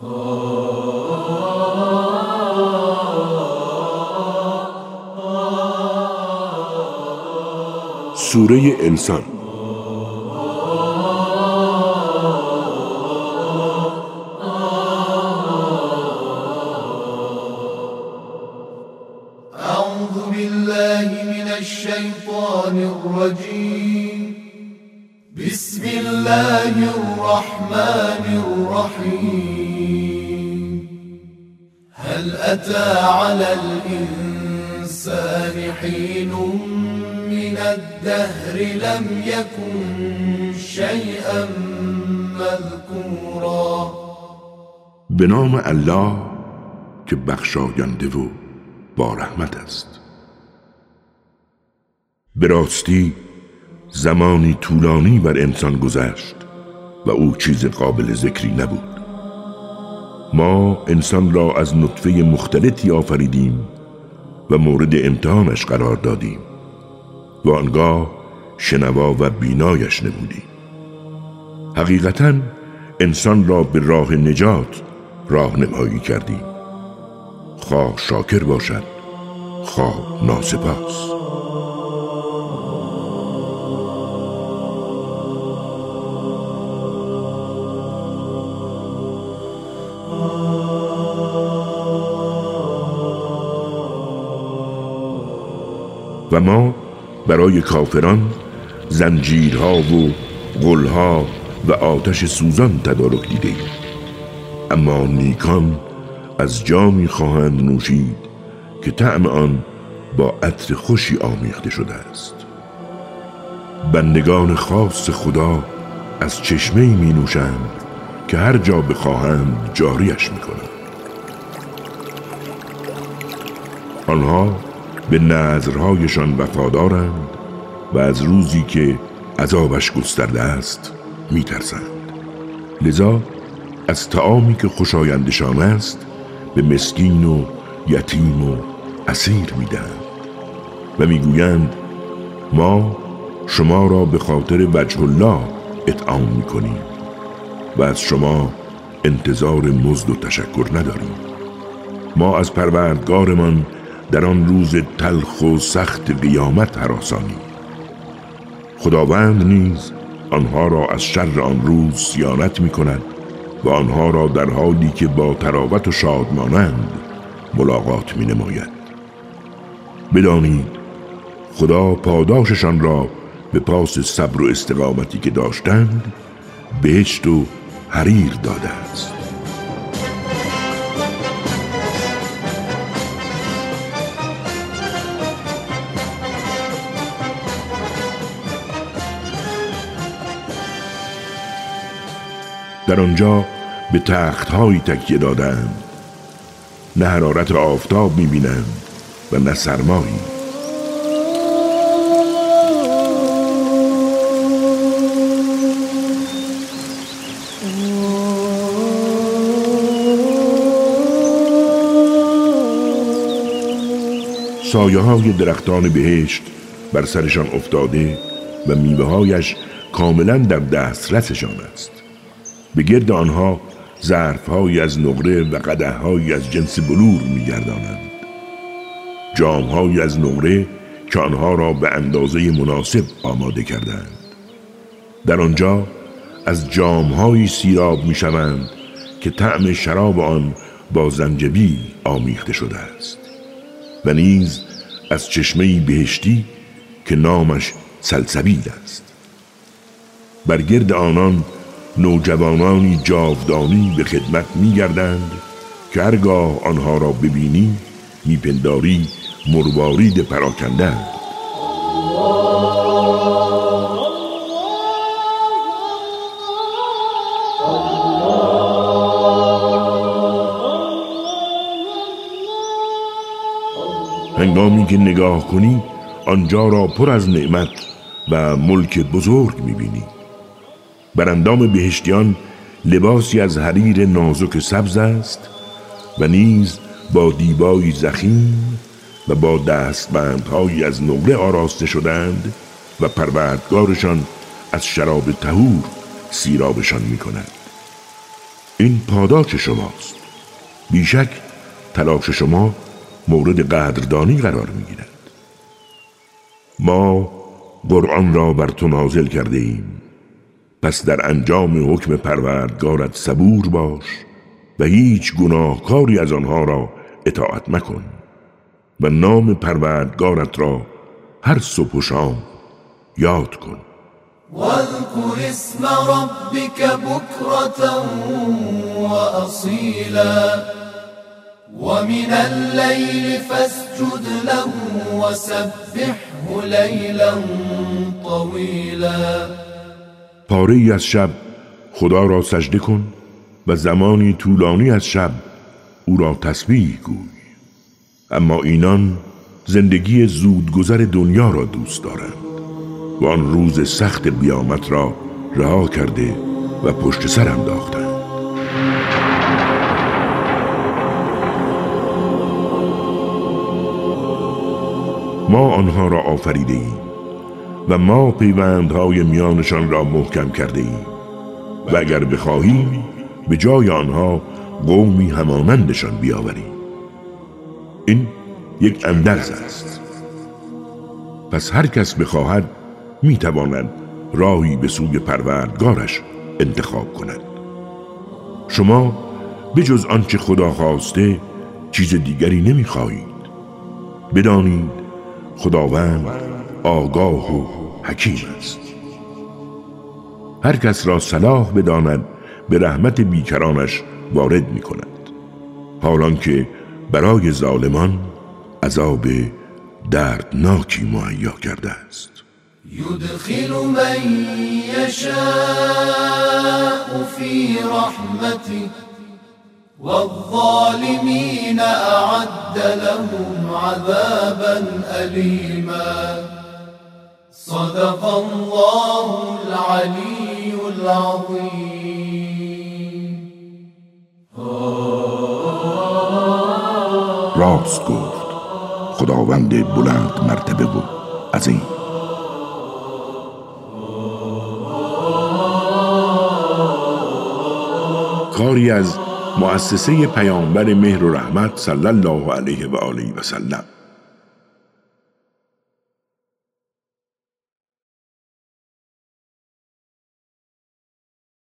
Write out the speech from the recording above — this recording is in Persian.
سوره انسان الرحمن الرحيم. هل أتى على الإنسان حين من الدهر لم يكن شيئا مذكورا؟ به نام الله که بخشاینده و با رحمت است. به راستی زمانی طولانی بر انسان گذشت. و او چیز قابل ذکری نبود. ما انسان را از نطفه مختلطی آفریدیم و مورد امتحانش قرار دادیم و آنگاه شنوا و بینایش نمودیم. حقیقتا انسان را به راه نجات راهنمایی کردیم. خواه شاکر باشد خواه ناسپاس. و ما برای کافران زنجیرها و غلها و آتش سوزان تدارک دیده ایم. اما نیکان از جامی خواهند نوشید که طعم آن با عطر خوشی آمیخته شده است بندگان خاص خدا از چشمه می نوشند که هر جا بخواهند جاریش می کنند آنها به نظرهایشان وفادارند و از روزی که عذابش گسترده است می ترسند. لذا از تعامی که خوشایندشان است به مسکین و یتیم و اسیر می‌دهند و می‌گویند ما شما را به خاطر وجه الله اطعام می‌کنیم و از شما انتظار مزد و تشکر نداریم ما از پروردگارمان در آن روز تلخ و سخت قیامت حراسانیم خداوند نیز آنها را از شر آن روز سیانت می کند و آنها را در حالی که با تراوت و شادمانند ملاقات می نماید بدانید خدا پاداششان را به پاس صبر و استقامتی که داشتند بهشت و حریر داده است. در آنجا به تختهایی تکیه دادند. نه حرارت آفتاب می‌بینند و نه سرمایی. سایه های درختان بهشت بر سرشان افتاده و میوههایش کاملا در دسترسشان است. به گرد آنها ظرفهایی از نقره و قدههایی از جنس بلور میگردانند. جامهایی از نقره که آنها را به اندازه مناسب آماده کردند. در آنجا از جامهایی سیراب می‌شوند که طعم شراب آن با زنجبیل آمیخته شده است و نیز از چشمه بهشتی که نامش سلسبیل است. بر گرد آنان نوجوانانی جاودانی به خدمت میگردند که هرگاه آنها را ببینی میپنداری مروارید پراکنده هنگامی که نگاه کنی آنجا را پر از نعمت و ملک بزرگ می‌بینی. بر اندام بهشتیان لباسی از حریر نازک سبز است و نیز با دیبایی زخیم و با دستبندهایی از نقره آراسته شدند و پروردگارشان از شراب تهور سیرابشان می کند این پاداش شماست. بیشک تلاش شما مورد قدردانی قرار می‌گیرد. ما قرآن را بر تو نازل کرده ایم. پس در انجام حکم پروردگارت صبور باش و هیچ گناهکاری از آنها را اطاعت مکن و نام پروردگارت را هر صبح و شام یاد کن. واذكر اسم ربك بكرة وأصيلا ومن الليل فاسجد له وسبحه ليلا طويلا پاره ای از شب خدا را سجده کن و زمانی طولانی از شب او را تسبیح گوی. اما اینان زندگی زودگذر دنیا را دوست دارند و آن روز سخت بیامت را رها کرده و پشت سر انداختند. ما آنها را آفریده ایم و ما پیوندهای میانشان را محکم کرده ایم و اگر بخواهیم به جای آنها قومی همانندشان بیاوریم. این یک اندرز است. پس هر کس بخواهد می‌تواند راهی به سوی پروردگارش انتخاب کند. شما به جز آنچه خدا خواسته چیز دیگری نمی‌خواهید. بدانید خداوند آگاه و حکیم است. هر کس را صلاح بداند به رحمت بیکرانش وارد می کند حالان که برای ظالمان عذاب دردناکی مهیا کرده است. يدخل من يشاء في رحمته والظالمين أعد لهم عذابا أليما صدق الله العلي العظيم. راست گفت. خداوند بلند مرتبه بود عظیم. کاری از مؤسسه پیامبر مهر و رحمت صلی الله علیه و آله و سلم.